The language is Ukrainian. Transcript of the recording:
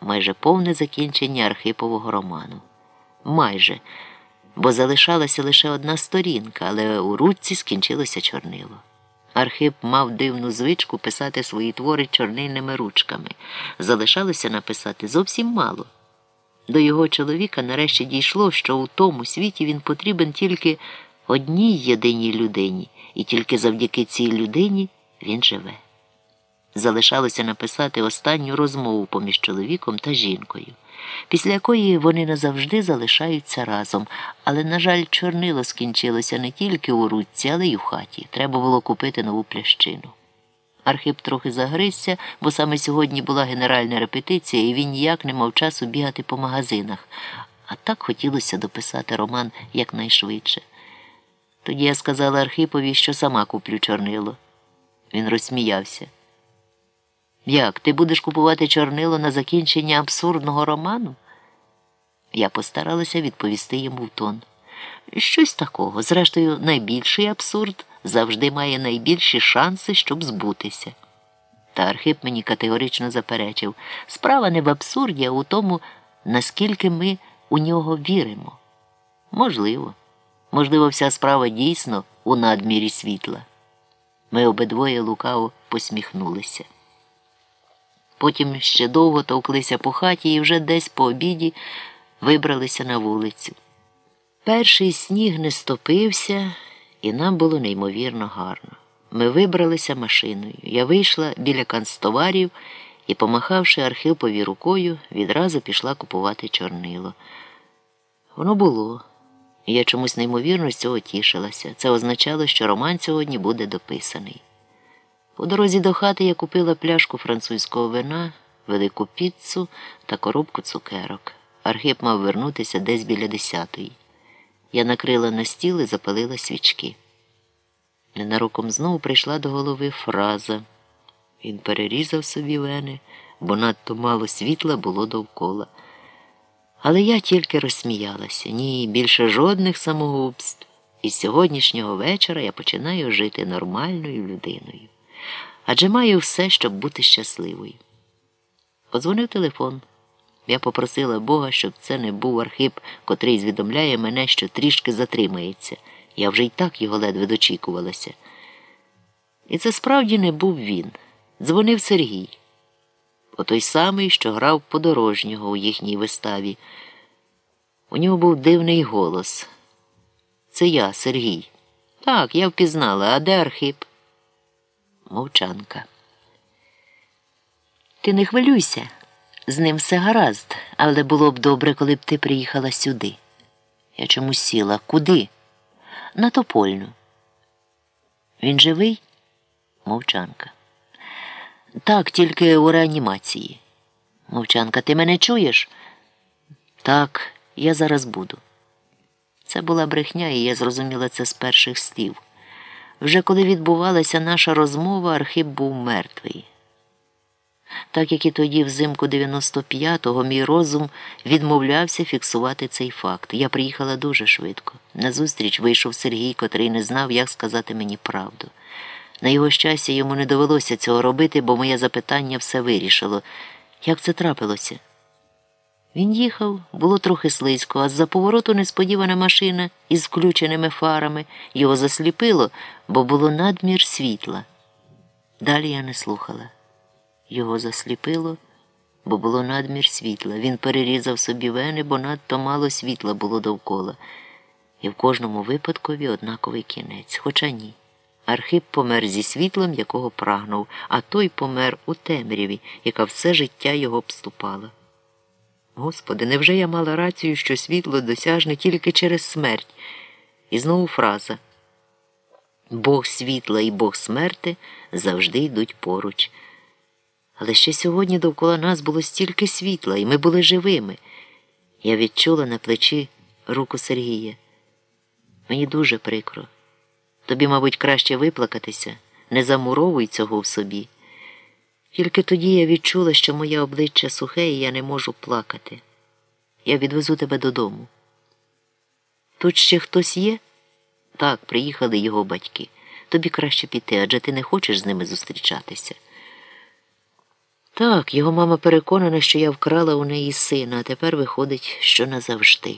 майже повне закінчення Архипового роману. Майже, бо залишалася лише одна сторінка, але у руці скінчилося чорнило. Архип мав дивну звичку писати свої твори чорнильними ручками. Залишалося написати зовсім мало. До його чоловіка нарешті дійшло, що у тому світі він потрібен тільки одній єдиній людині, і тільки завдяки цій людині він живе. Залишалося написати останню розмову поміж чоловіком та жінкою, після якої вони назавжди залишаються разом, але, на жаль, чорнило скінчилося не тільки у ручці, але й у хаті. Треба було купити нову плящину. Архип трохи загризся, бо саме сьогодні була генеральна репетиція, і він ніяк не мав часу бігати по магазинах, а так хотілося дописати роман якнайшвидше. Тоді я сказала Архипові, що сама куплю чорнило. Він розсміявся. Як, ти будеш купувати чорнило на закінчення абсурдного роману? Я постаралася відповісти йому в тон. Щось такого. Зрештою, найбільший абсурд завжди має найбільші шанси, щоб збутися. Та Архип мені категорично заперечив справа не в абсурді, а у тому, наскільки ми у нього віримо. Можливо, можливо, вся справа дійсно у надмірі світла. Ми обидвоє лукаво посміхнулися. Потім ще довго товклися по хаті і вже десь по обіді вибралися на вулицю. Перший сніг не стопився, і нам було неймовірно гарно. Ми вибралися машиною. Я вийшла біля канцтоварів і, помахавши Архипові рукою, відразу пішла купувати чорнило. Воно було, і я чомусь неймовірно з цього тішилася. Це означало, що роман сьогодні буде дописаний. По дорозі до хати я купила пляшку французького вина, велику піцу та коробку цукерок. Архип мав вернутися десь біля десятої. Я накрила на стіл і запалила свічки. Ненароком знову прийшла до голови фраза. Він перерізав собі вени, бо надто мало світла було довкола. Але я тільки розсміялася. Ні, більше жодних самогубств. І з сьогоднішнього вечора я починаю жити нормальною людиною. Адже маю все, щоб бути щасливою. Подзвонив телефон. Я попросила Бога, щоб це не був Архип, котрий звідомляє мене, що трішки затримається. Я вже й так його ледве дочікувалася. І це справді не був він. Дзвонив Сергій. Отой самий, що грав подорожнього у їхній виставі. У нього був дивний голос. Це я, Сергій. Так, я впізнала, а де Архип? Мовчанка. Ти не хвилюйся. З ним все гаразд, але було б добре, коли б ти приїхала сюди. Я чомусь сіла. Куди? На Топольну. Він живий? Мовчанка. Так, тільки у реанімації. Мовчанка, ти мене чуєш? Так, я зараз буду. Це була брехня, і я зрозуміла це з перших слів. Вже коли відбувалася наша розмова, Архип був мертвий. Так як і тоді, взимку 95-го, мій розум відмовлявся фіксувати цей факт. Я приїхала дуже швидко. Назустріч вийшов Сергій, котрий не знав, як сказати мені правду. На його щастя, йому не довелося цього робити, бо моє запитання все вирішило. Як це трапилося? Він їхав, було трохи слизько, а з-за повороту несподівана машина із включеними фарами його засліпило, бо було надмір світла. Далі я не слухала. Його засліпило, бо було надмір світла. Він перерізав собі вени, бо надто мало світла було довкола. І в кожному випадкові однаковий кінець. Хоча ні. Архип помер зі світлом, якого прагнув, а той помер у темряві, яка все життя його обступала. Господи, невже я мала рацію, що світло досяжне тільки через смерть? І знову фраза Бог світла і Бог смерти завжди йдуть поруч. Але ще сьогодні довкола нас було стільки світла, і ми були живими. Я відчула на плечі руку Сергія. Мені дуже прикро. Тобі, мабуть, краще виплакатися, не замуровуй цього в собі. Тільки тоді я відчула, що моє обличчя сухе, і я не можу плакати. Я відвезу тебе додому. Тут ще хтось є? Так, приїхали його батьки. Тобі краще піти, адже ти не хочеш з ними зустрічатися. Так, його мама переконана, що я вкрала у неї сина, а тепер виходить, що назавжди.